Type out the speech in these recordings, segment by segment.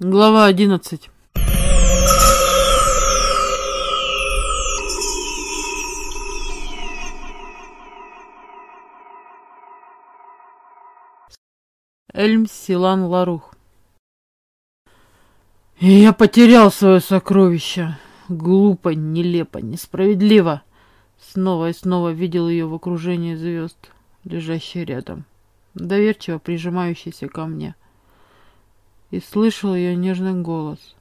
Глава одиннадцать. Эльм Силан Ларух. Я потерял свое сокровище. Глупо, нелепо, несправедливо. Снова и снова видел ее в окружении звезд, лежащей рядом, доверчиво прижимающейся ко мне. И слышал ее нежный голос.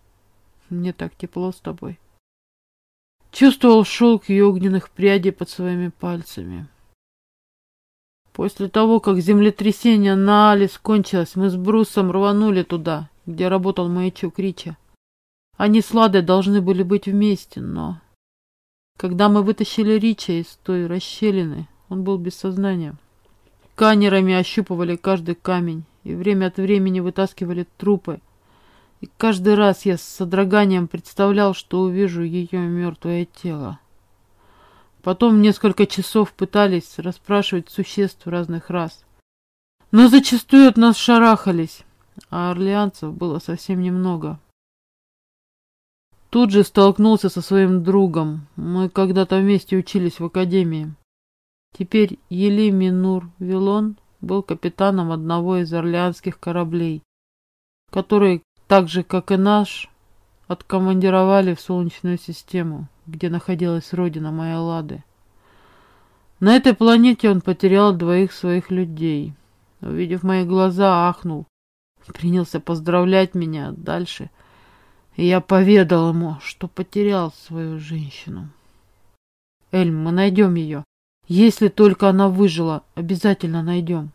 Мне так тепло с тобой. Чувствовал шелк ее огненных прядей под своими пальцами. После того, как землетрясение на Алис кончилось, мы с Брусом рванули туда, где работал маячок Рича. Они с Ладой должны были быть вместе, но... Когда мы вытащили Рича из той расщелины, он был без сознания. Канерами ощупывали каждый камень и время от времени вытаскивали трупы. И каждый раз я с содроганием представлял, что увижу ее мертвое тело. Потом несколько часов пытались расспрашивать существ разных рас. Но зачастую от нас шарахались, а орлеанцев было совсем немного. Тут же столкнулся со своим другом. Мы когда-то вместе учились в академии. Теперь Елими Нур Вилон был капитаном одного из орлеанских кораблей, который, так же как и наш, откомандировали в Солнечную систему где находилась родина моей Лады. На этой планете он потерял двоих своих людей. Увидев мои глаза, ахнул. Принялся поздравлять меня дальше. И я поведал ему, что потерял свою женщину. Эльм, мы найдем ее. Если только она выжила, обязательно найдем.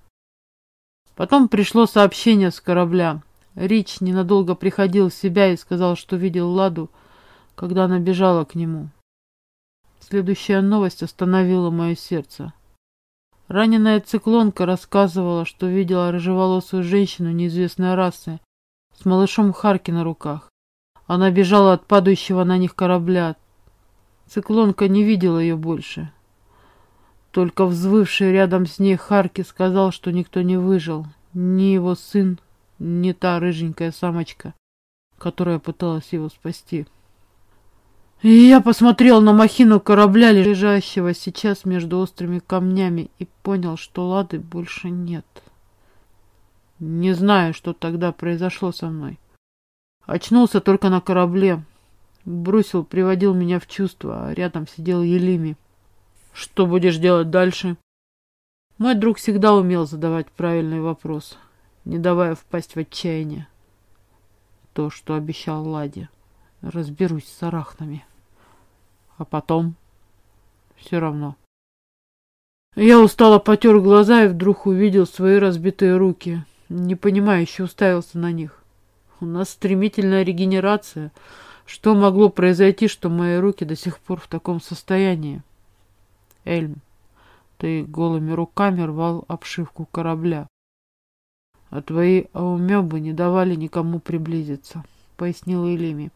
Потом пришло сообщение с корабля. Рич ненадолго приходил в себя и сказал, что видел Ладу когда она бежала к нему. Следующая новость остановила мое сердце. Раненая циклонка рассказывала, что видела рыжеволосую женщину неизвестной расы с малышом Харки на руках. Она бежала от падающего на них корабля. Циклонка не видела ее больше. Только взвывший рядом с ней Харки сказал, что никто не выжил. Ни его сын, ни та рыженькая самочка, которая пыталась его спасти. И я посмотрел на махину корабля, лежащего сейчас между острыми камнями, и понял, что Лады больше нет. Не знаю, что тогда произошло со мной. Очнулся только на корабле. Брусил приводил меня в чувство, а рядом сидел Елими. Что будешь делать дальше? Мой друг всегда умел задавать правильный вопрос, не давая впасть в отчаяние. То, что обещал Ладе. Разберусь с арахнами. А потом... Все равно. Я устало потер глаза и вдруг увидел свои разбитые руки. Непонимающе уставился на них. У нас стремительная регенерация. Что могло произойти, что мои руки до сих пор в таком состоянии? Эльм, ты голыми руками рвал обшивку корабля. А твои аумебы не давали никому приблизиться, пояснил Элими.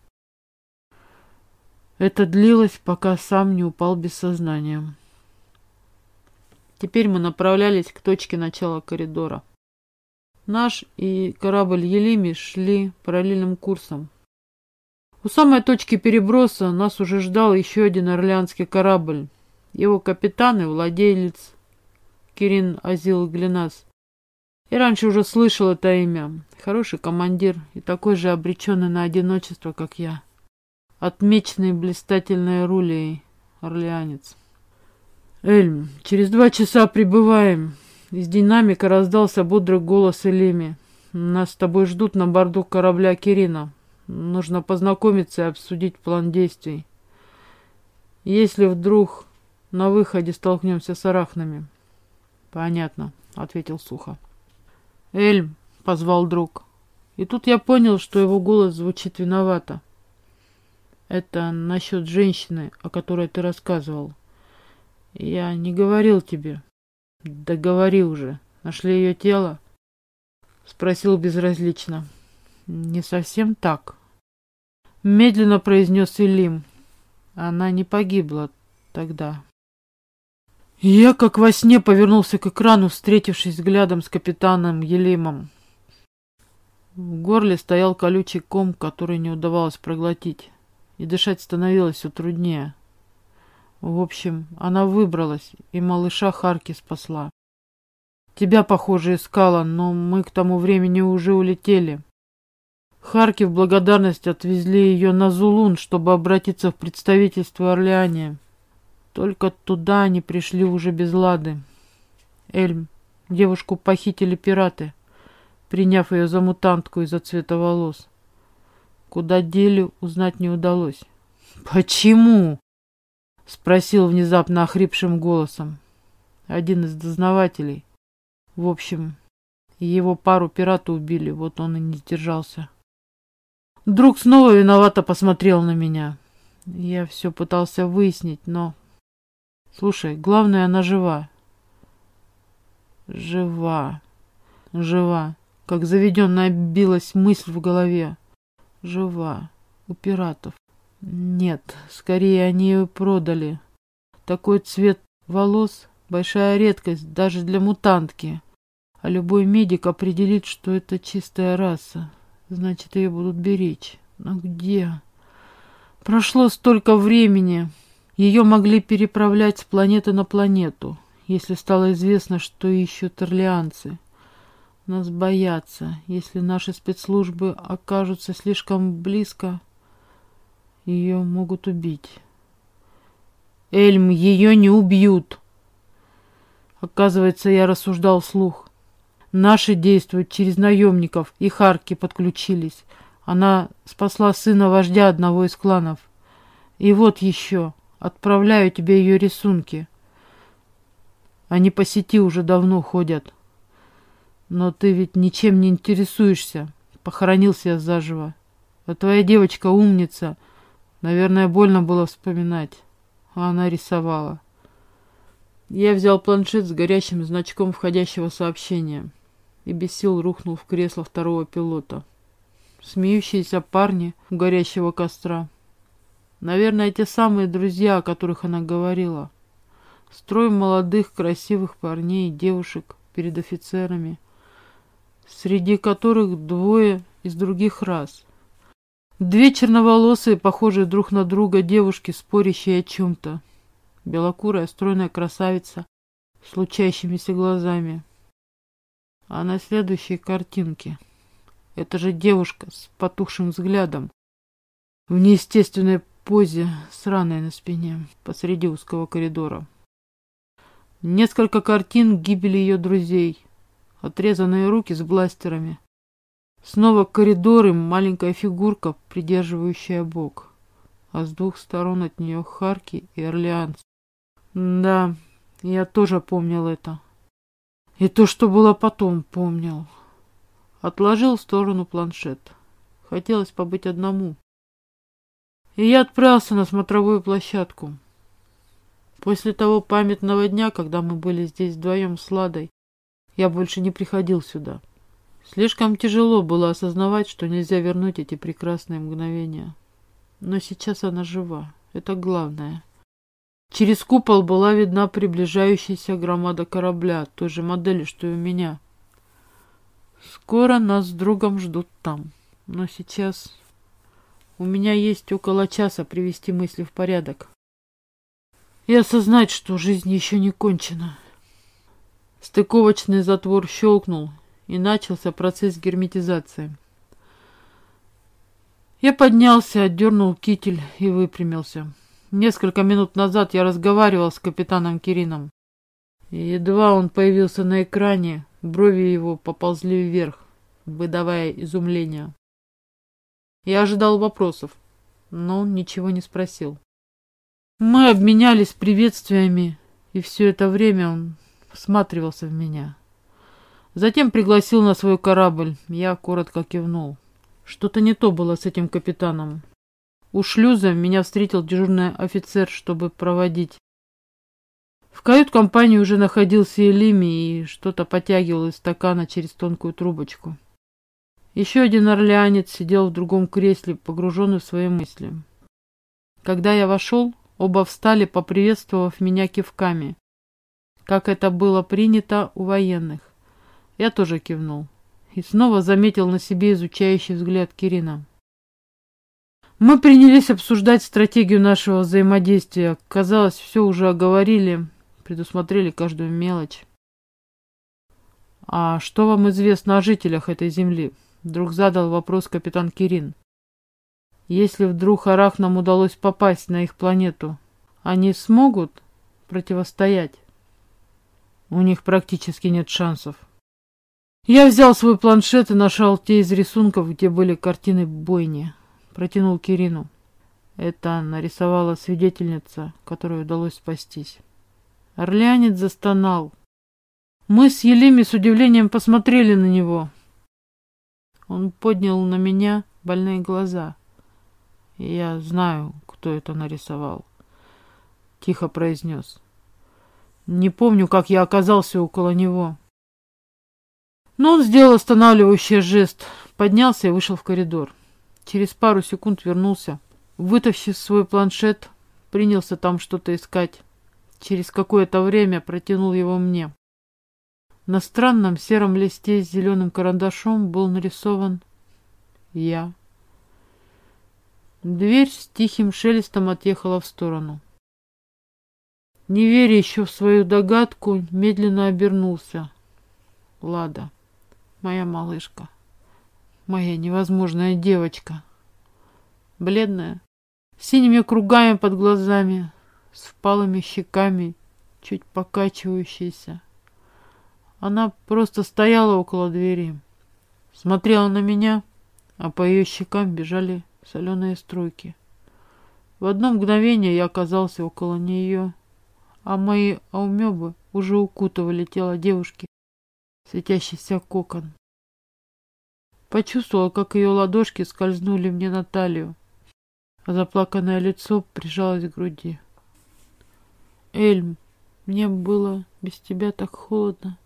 Это длилось, пока сам не упал без сознания. Теперь мы направлялись к точке начала коридора. Наш и корабль Елими шли параллельным курсом. У самой точки переброса нас уже ждал еще один орлеанский корабль. Его капитан и владелец Кирин Азил Глинас. И раньше уже слышал это имя. Хороший командир и такой же обреченный на одиночество, как я отмеченный блистательной рулей, орлеанец. «Эльм, через два часа прибываем». Из динамика раздался бодрый голос Элеми. «Нас с тобой ждут на борту корабля Кирина. Нужно познакомиться и обсудить план действий. Если вдруг на выходе столкнемся с арахнами». «Понятно», — ответил сухо. «Эльм», — позвал друг. И тут я понял, что его голос звучит виновато. Это насчет женщины, о которой ты рассказывал. Я не говорил тебе. Да говори уже. Нашли ее тело? Спросил безразлично. Не совсем так. Медленно произнес Илим. Она не погибла тогда. Я, как во сне, повернулся к экрану, встретившись взглядом с капитаном Елимом. В горле стоял колючий ком, который не удавалось проглотить, и дышать становилось все труднее. В общем, она выбралась, и малыша Харки спасла. Тебя, похоже, искала, но мы к тому времени уже улетели. Харки в благодарность отвезли ее на Зулун, чтобы обратиться в представительство Орлеане. Только туда они пришли уже без лады. Эльм, девушку похитили пираты, приняв ее за мутантку из-за цвета волос. Куда дели, узнать не удалось. «Почему?» — спросил внезапно охрипшим голосом. Один из дознавателей. В общем, его пару пираты убили, вот он и не сдержался. Друг снова виновато посмотрел на меня. Я все пытался выяснить, но... Слушай, главное, она жива. Жива. Жива. Как заведенная билась мысль в голове. Жива. У пиратов. Нет, скорее они ее продали. Такой цвет волос — большая редкость даже для мутантки. А любой медик определит, что это чистая раса. Значит, ее будут беречь. Но где? Прошло столько времени. Ее могли переправлять с планеты на планету, если стало известно, что ищут орлеанцы. Нас боятся. Если наши спецслужбы окажутся слишком близко, ее могут убить. Эльм, ее не убьют. Оказывается, я рассуждал вслух. Наши действуют через наемников, и Харки подключились. Она спасла сына вождя одного из кланов. И вот еще, отправляю тебе ее рисунки. Они по сети уже давно ходят. Но ты ведь ничем не интересуешься. Похоронился я заживо. А твоя девочка умница. Наверное, больно было вспоминать. А она рисовала. Я взял планшет с горящим значком входящего сообщения и без сил рухнул в кресло второго пилота. Смеющиеся парни у горящего костра. Наверное, те самые друзья, о которых она говорила. Строй молодых, красивых парней и девушек перед офицерами, среди которых двое из других рас. Две черноволосые, похожие друг на друга девушки, спорящие о чем-то. Белокурая, стройная красавица с лучащимися глазами. А на следующей картинке это же девушка с потухшим взглядом в неестественной позе с на спине посреди узкого коридора. Несколько картин гибели ее друзей, отрезанные руки с бластерами. Снова коридоры, маленькая фигурка, придерживающая бок, а с двух сторон от нее Харки и Орлеанс. Да, я тоже помнил это. И то, что было потом, помнил. Отложил в сторону планшет. Хотелось побыть одному. И я отправился на смотровую площадку. После того памятного дня, когда мы были здесь вдвоем с Ладой, я больше не приходил сюда. Слишком тяжело было осознавать, что нельзя вернуть эти прекрасные мгновения. Но сейчас она жива. Это главное. Через купол была видна приближающаяся громада корабля, той же модели, что и у меня. Скоро нас с другом ждут там. Но сейчас у меня есть около часа привести мысли в порядок. И осознать, что жизнь еще не кончена. Стыковочный затвор щелкнул, и начался процесс герметизации. Я поднялся, отдернул китель и выпрямился. Несколько минут назад я разговаривал с капитаном Кирином. И едва он появился на экране, брови его поползли вверх, выдавая изумление. Я ожидал вопросов, но он ничего не спросил. Мы обменялись приветствиями, и все это время он всматривался в меня. Затем пригласил на свой корабль, я коротко кивнул. Что-то не то было с этим капитаном. У шлюза меня встретил дежурный офицер, чтобы проводить. В кают-компании уже находился Элими и что-то потягивал из стакана через тонкую трубочку. Еще один орлеанец сидел в другом кресле, погруженный в свои мысли. Когда я вошел, оба встали, поприветствовав меня кивками, как это было принято у военных. Я тоже кивнул. и снова заметил на себе изучающий взгляд Кирина. Мы принялись обсуждать стратегию нашего взаимодействия. Казалось, все уже оговорили, предусмотрели каждую мелочь. «А что вам известно о жителях этой земли?» Вдруг задал вопрос капитан Кирин. «Если вдруг Арахнам удалось попасть на их планету, они смогут противостоять?» «У них практически нет шансов». Я взял свой планшет и нашел те из рисунков, где были картины бойни. Протянул Кирину. Это нарисовала свидетельница, которой удалось спастись. Орлянец застонал. Мы с Елими с удивлением посмотрели на него. Он поднял на меня больные глаза. Я знаю, кто это нарисовал. Тихо произнес. Не помню, как я оказался около него. Но он сделал останавливающий жест, поднялся и вышел в коридор. Через пару секунд вернулся, вытащив свой планшет, принялся там что-то искать. Через какое-то время протянул его мне. На странном сером листе с зеленым карандашом был нарисован я. Дверь с тихим шелестом отъехала в сторону. Не веря еще в свою догадку, медленно обернулся. Лада моя малышка, моя невозможная девочка. Бледная, с синими кругами под глазами, с впалыми щеками, чуть покачивающаяся. Она просто стояла около двери, смотрела на меня, а по ее щекам бежали соленые струйки. В одно мгновение я оказался около нее, а мои аумебы уже укутывали тело девушки светящийся кокон. Почувствовала, как ее ладошки скользнули мне на талию, а заплаканное лицо прижалось к груди. «Эльм, мне было без тебя так холодно».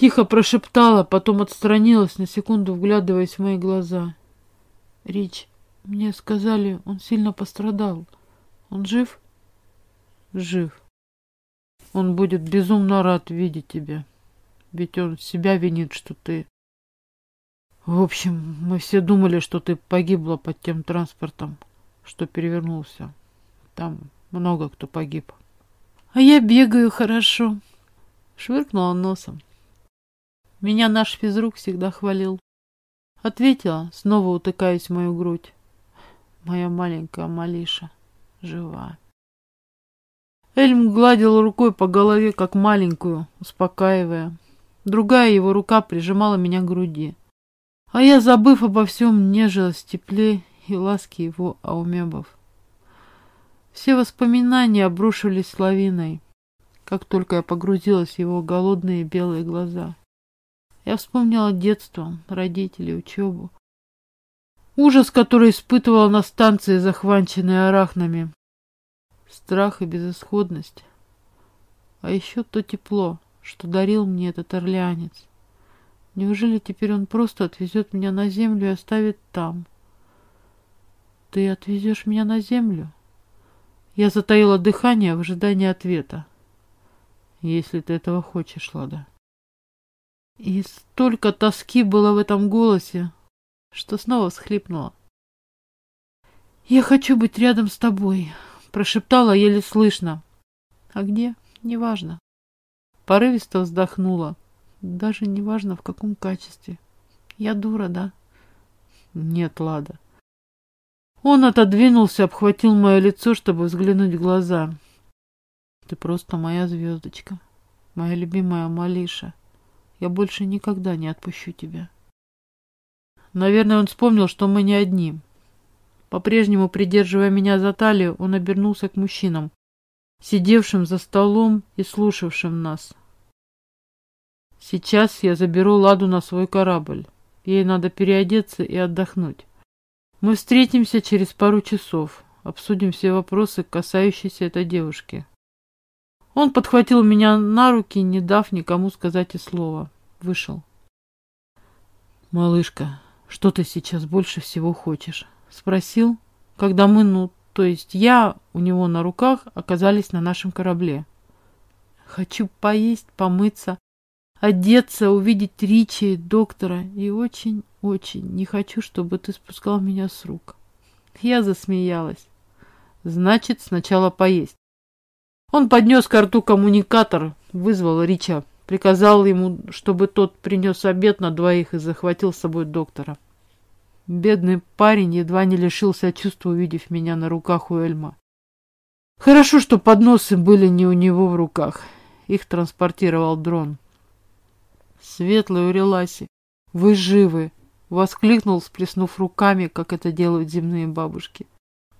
Тихо прошептала, потом отстранилась, на секунду вглядываясь в мои глаза. «Рич, мне сказали, он сильно пострадал. Он жив?» «Жив. Он будет безумно рад видеть тебя». Ведь он себя винит, что ты... В общем, мы все думали, что ты погибла под тем транспортом, что перевернулся. Там много кто погиб. А я бегаю хорошо. Швыркнула носом. Меня наш физрук всегда хвалил. Ответила, снова утыкаясь в мою грудь. Моя маленькая Малиша жива. Эльм гладил рукой по голове, как маленькую, успокаивая. Другая его рука прижимала меня к груди. А я, забыв обо всем, нежилась в тепле и ласке его аумебов. Все воспоминания обрушились лавиной, как только я погрузилась в его голодные белые глаза. Я вспомнила детство, родителей, учебу. Ужас, который испытывала на станции, захваченной арахнами. Страх и безысходность. А еще то тепло, что дарил мне этот орлянец. Неужели теперь он просто отвезет меня на землю и оставит там? Ты отвезешь меня на землю? Я затаила дыхание в ожидании ответа. Если ты этого хочешь, Лада. И столько тоски было в этом голосе, что снова всхлипнула. «Я хочу быть рядом с тобой», — прошептала еле слышно. «А где? Неважно». Порывисто вздохнула. Даже не важно, в каком качестве. Я дура, да? Нет, Лада. Он отодвинулся, обхватил мое лицо, чтобы взглянуть в глаза. Ты просто моя звездочка, моя любимая Малиша. Я больше никогда не отпущу тебя. Наверное, он вспомнил, что мы не одни. По-прежнему, придерживая меня за талию, он обернулся к мужчинам, сидевшим за столом и слушавшим нас. Сейчас я заберу Ладу на свой корабль. Ей надо переодеться и отдохнуть. Мы встретимся через пару часов. Обсудим все вопросы, касающиеся этой девушки. Он подхватил меня на руки, не дав никому сказать и слова. Вышел. «Малышка, что ты сейчас больше всего хочешь?» Спросил, когда мы, ну, то есть я у него на руках, оказались на нашем корабле. «Хочу поесть, помыться, одеться, увидеть Ричи, доктора. И очень-очень не хочу, чтобы ты спускал меня с рук. Я засмеялась. Значит, сначала поесть. Он поднес к рту коммуникатор, вызвал Рича, приказал ему, чтобы тот принес обед на двоих и захватил с собой доктора. Бедный парень едва не лишился чувства, увидев меня на руках у Эльма. Хорошо, что подносы были не у него в руках. Их транспортировал дрон. Светлый Уреласи, вы живы! Воскликнул, сплеснув руками, как это делают земные бабушки.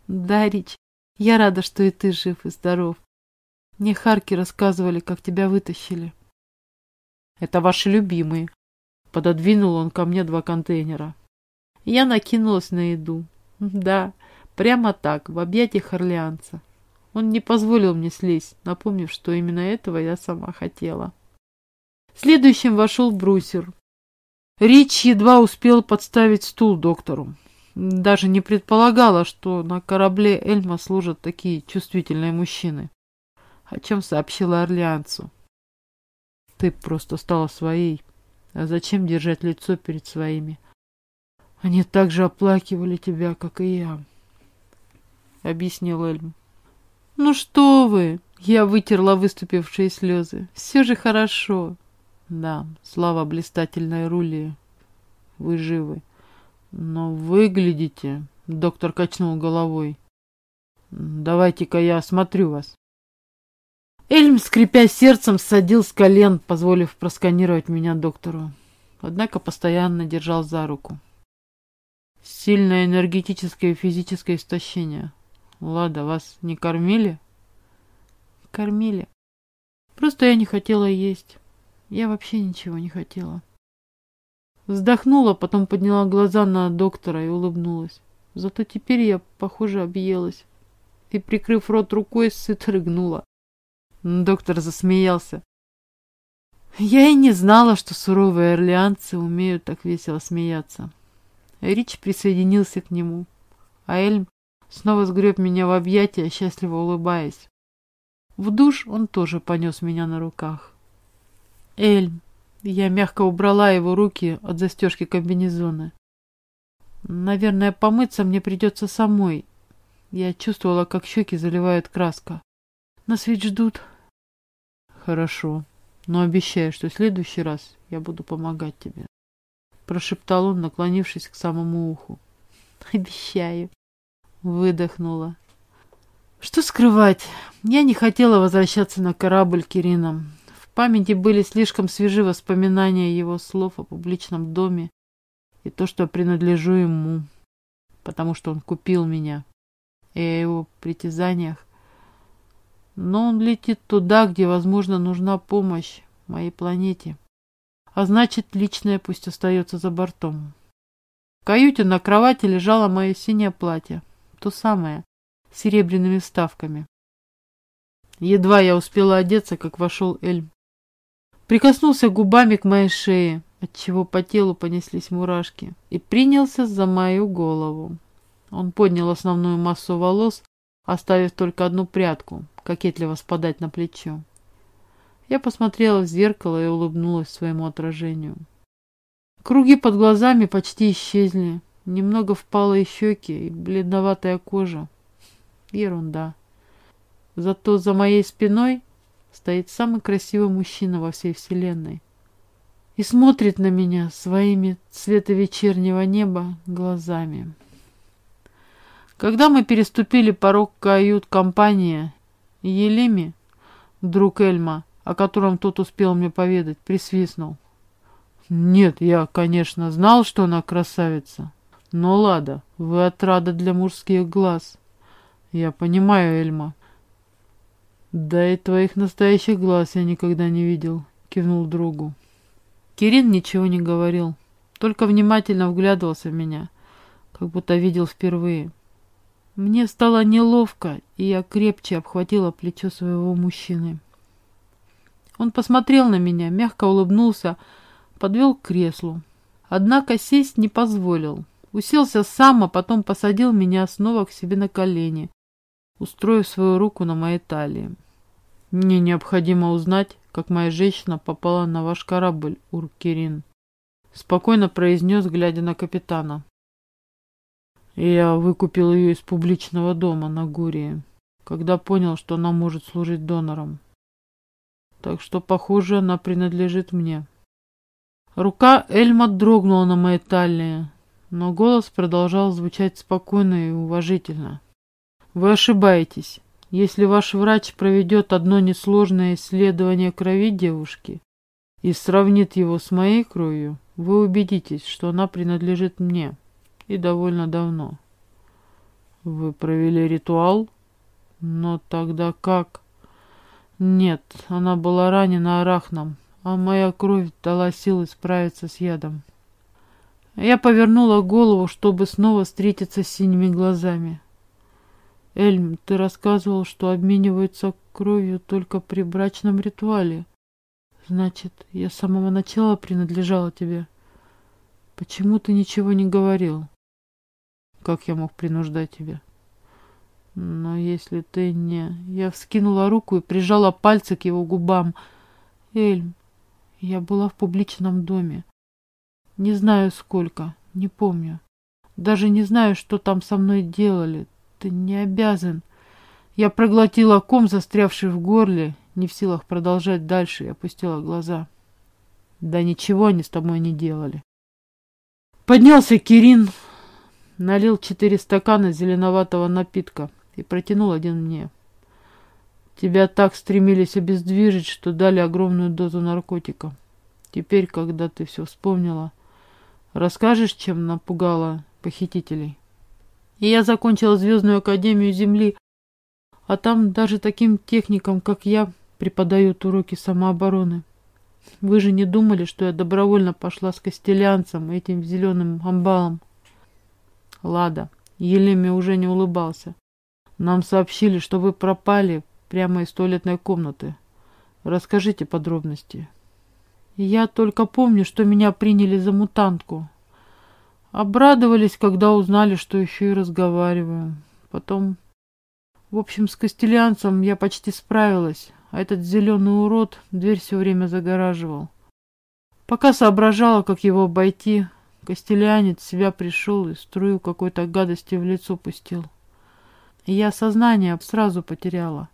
Да, Рич, я рада, что и ты жив и здоров. Мне Харки рассказывали, как тебя вытащили. Это ваши любимые. Пододвинул он ко мне два контейнера. Я накинулась на еду. Да, прямо так, в объятиях орлеанца. Он не позволил мне слезть, напомнив, что именно этого я сама хотела. Следующим вошел брусер. Рич едва успел подставить стул доктору. Даже не предполагала, что на корабле Эльма служат такие чувствительные мужчины. О чем сообщила Орлеанцу. Ты просто стала своей. А зачем держать лицо перед своими? Они так же оплакивали тебя, как и я, — объяснил Эльм. Ну что вы? Я вытерла выступившие слезы. Все же хорошо. Да, слава блистательной рули. Вы живы. Но выглядите... Доктор качнул головой. Давайте-ка я осмотрю вас. Эльм, скрипя сердцем, садил с колен, позволив просканировать меня доктору. Однако постоянно держал за руку. Сильное энергетическое и физическое истощение. Лада, вас не кормили? Кормили. Просто я не хотела есть. Я вообще ничего не хотела. Вздохнула, потом подняла глаза на доктора и улыбнулась. Зато теперь я, похоже, объелась. И, прикрыв рот рукой, сыто рыгнула. Доктор засмеялся. Я и не знала, что суровые орлеанцы умеют так весело смеяться. Рич присоединился к нему, а Эльм снова сгреб меня в объятия, счастливо улыбаясь. В душ он тоже понес меня на руках. Эльм. Я мягко убрала его руки от застежки комбинезона. Наверное, помыться мне придется самой. Я чувствовала, как щеки заливают краска. Нас ведь ждут. Хорошо, но обещаю, что в следующий раз я буду помогать тебе. Прошептал он, наклонившись к самому уху. Обещаю. Выдохнула. Что скрывать? Я не хотела возвращаться на корабль Кирином памяти были слишком свежи воспоминания его слов о публичном доме и то, что принадлежу ему, потому что он купил меня, и о его притязаниях. Но он летит туда, где, возможно, нужна помощь моей планете. А значит, личное пусть остается за бортом. В каюте на кровати лежало мое синее платье, то самое, с серебряными вставками. Едва я успела одеться, как вошел Эльм. Прикоснулся губами к моей шее, отчего по телу понеслись мурашки, и принялся за мою голову. Он поднял основную массу волос, оставив только одну прядку, кокетливо спадать на плечо. Я посмотрела в зеркало и улыбнулась своему отражению. Круги под глазами почти исчезли, немного впалые щеки и бледноватая кожа. Ерунда. Зато за моей спиной стоит самый красивый мужчина во всей вселенной и смотрит на меня своими цвета вечернего неба глазами. Когда мы переступили порог кают-компании, Елеми, друг Эльма, о котором тот успел мне поведать, присвистнул. Нет, я, конечно, знал, что она красавица. Но, Лада, вы отрада для мужских глаз. Я понимаю, Эльма, «Да и твоих настоящих глаз я никогда не видел», — кивнул другу. Кирин ничего не говорил, только внимательно вглядывался в меня, как будто видел впервые. Мне стало неловко, и я крепче обхватила плечо своего мужчины. Он посмотрел на меня, мягко улыбнулся, подвел к креслу. Однако сесть не позволил. Уселся сам, а потом посадил меня снова к себе на колени, устроив свою руку на моей талии. Мне необходимо узнать, как моя женщина попала на ваш корабль, Уркерин. Спокойно произнес, глядя на капитана. Я выкупил ее из публичного дома на Гурии, когда понял, что она может служить донором. Так что, похоже, она принадлежит мне. Рука Эльма дрогнула на моей талии, но голос продолжал звучать спокойно и уважительно. Вы ошибаетесь. Если ваш врач проведет одно несложное исследование крови девушки и сравнит его с моей кровью, вы убедитесь, что она принадлежит мне и довольно давно. Вы провели ритуал? Но тогда как? Нет, она была ранена арахном, а моя кровь дала силы справиться с ядом. Я повернула голову, чтобы снова встретиться с синими глазами. Эльм, ты рассказывал, что обмениваются кровью только при брачном ритуале. Значит, я с самого начала принадлежала тебе. Почему ты ничего не говорил? Как я мог принуждать тебя? Но если ты не... Я вскинула руку и прижала пальцы к его губам. Эльм, я была в публичном доме. Не знаю сколько, не помню. Даже не знаю, что там со мной делали. Ты не обязан. Я проглотила ком, застрявший в горле, не в силах продолжать дальше, и опустила глаза. Да ничего они с тобой не делали. Поднялся Кирин, налил четыре стакана зеленоватого напитка и протянул один мне. Тебя так стремились обездвижить, что дали огромную дозу наркотика. Теперь, когда ты все вспомнила, расскажешь, чем напугала похитителей? И я закончила Звездную Академию Земли, а там даже таким техникам, как я, преподают уроки самообороны. Вы же не думали, что я добровольно пошла с костелянцем, этим зеленым амбалом? Лада, Елеме уже не улыбался. Нам сообщили, что вы пропали прямо из туалетной комнаты. Расскажите подробности. Я только помню, что меня приняли за мутантку. Обрадовались, когда узнали, что еще и разговариваю. Потом... В общем, с костелянцем я почти справилась, а этот зеленый урод дверь все время загораживал. Пока соображала, как его обойти, костелянец себя пришел и струю какой-то гадости в лицо пустил. И я сознание сразу потеряла.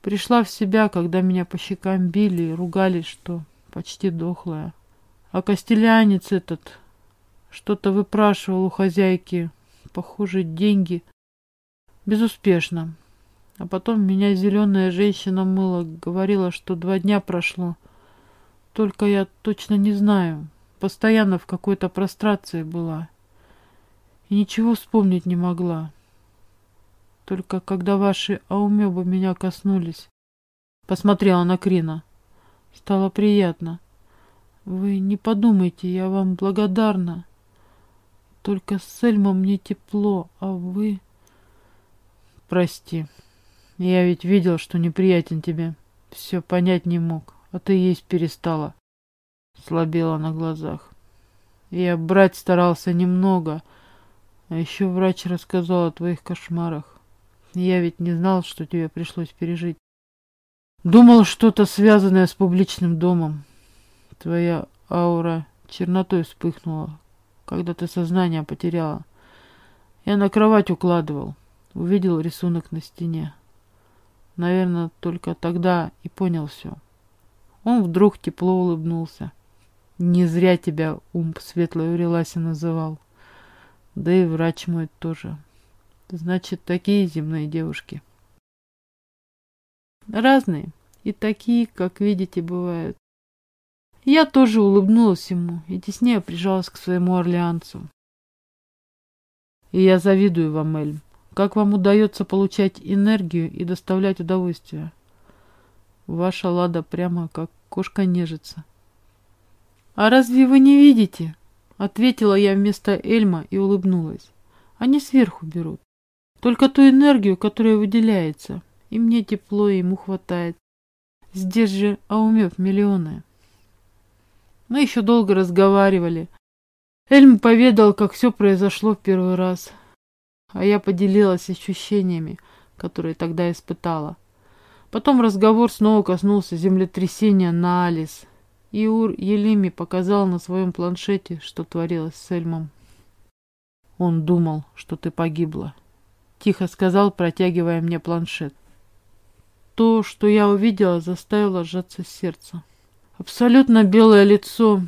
Пришла в себя, когда меня по щекам били и ругались, что почти дохлая. А костелянец этот что-то выпрашивал у хозяйки. Похоже, деньги. Безуспешно. А потом меня зеленая женщина мыла, говорила, что два дня прошло. Только я точно не знаю. Постоянно в какой-то прострации была. И ничего вспомнить не могла. Только когда ваши аумебы меня коснулись, посмотрела на Крина. Стало приятно. Вы не подумайте, я вам благодарна. Только с Эльмом мне тепло, а вы... Прости. Я ведь видел, что неприятен тебе. Все понять не мог, а ты есть перестала. Слабела на глазах. Я брать старался немного, а еще врач рассказал о твоих кошмарах. Я ведь не знал, что тебе пришлось пережить. Думал, что-то связанное с публичным домом. Твоя аура чернотой вспыхнула, когда ты сознание потеряла. Я на кровать укладывал, увидел рисунок на стене. Наверное, только тогда и понял все. Он вдруг тепло улыбнулся. Не зря тебя ум светлой Уреласи называл. Да и врач мой тоже. Значит, такие земные девушки. Разные. И такие, как видите, бывают. Я тоже улыбнулась ему и теснее прижалась к своему орлеанцу. И я завидую вам, Эльм. Как вам удается получать энергию и доставлять удовольствие? Ваша лада прямо как кошка нежится. А разве вы не видите? Ответила я вместо Эльма и улыбнулась. Они сверху берут. Только ту энергию, которая выделяется. И мне тепло, и ему хватает. Здесь же аумев миллионы. Мы еще долго разговаривали. Эльм поведал, как все произошло в первый раз, а я поделилась ощущениями, которые тогда испытала. Потом разговор снова коснулся землетрясения на Алис. Иур Елими показал на своем планшете, что творилось с Эльмом. «Он думал, что ты погибла», — тихо сказал, протягивая мне планшет. То, что я увидела, заставило сжаться сердце. Абсолютно белое лицо,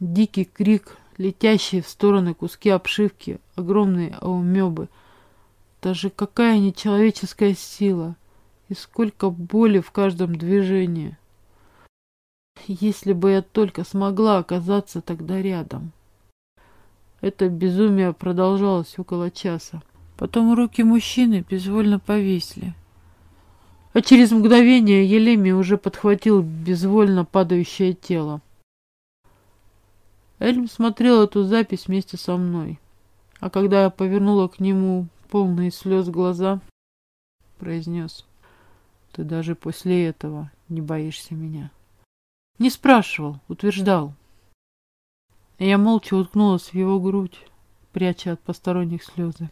дикий крик, летящие в стороны куски обшивки, огромные аумебы. Даже какая нечеловеческая сила и сколько боли в каждом движении. Если бы я только смогла оказаться тогда рядом. Это безумие продолжалось около часа. Потом руки мужчины безвольно повисли. А через мгновение Елеми уже подхватил безвольно падающее тело. Эльм смотрел эту запись вместе со мной. А когда я повернула к нему полные слез глаза, произнес, «Ты даже после этого не боишься меня». Не спрашивал, утверждал. Я молча уткнулась в его грудь, пряча от посторонних слезы.